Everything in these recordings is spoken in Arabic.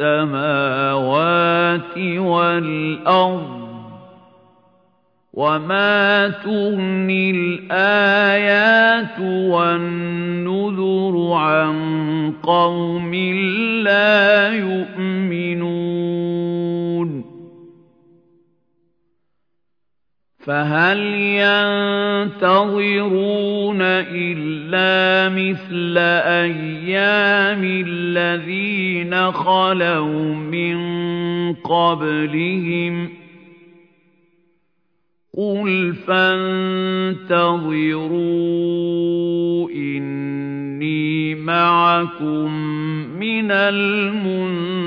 السماوات والأرض وما تغني الآيات والنذر عن قوم لا يؤمنون فهل ينتظرون إلا مثل أيام الذين خلوا من قبلهم؟ قل فانتظروا إني معكم من المنتظرين.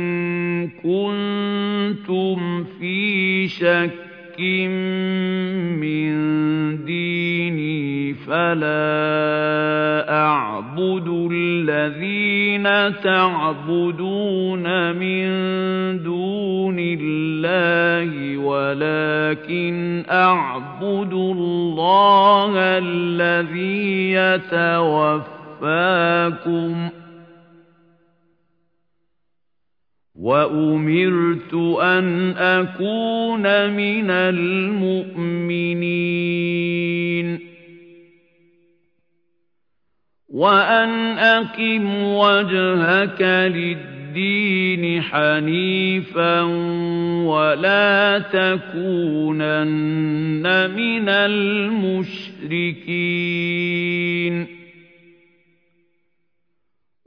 كنتم في شك من ديني فلا أعبد الذين تعبدون من دون الله ولكن أعبد الله الذي يتوفاكم. وأمرت أن أكون من المؤمنين. وأن أقم وجهك للدين حنيفا ولا تكونن من المشركين.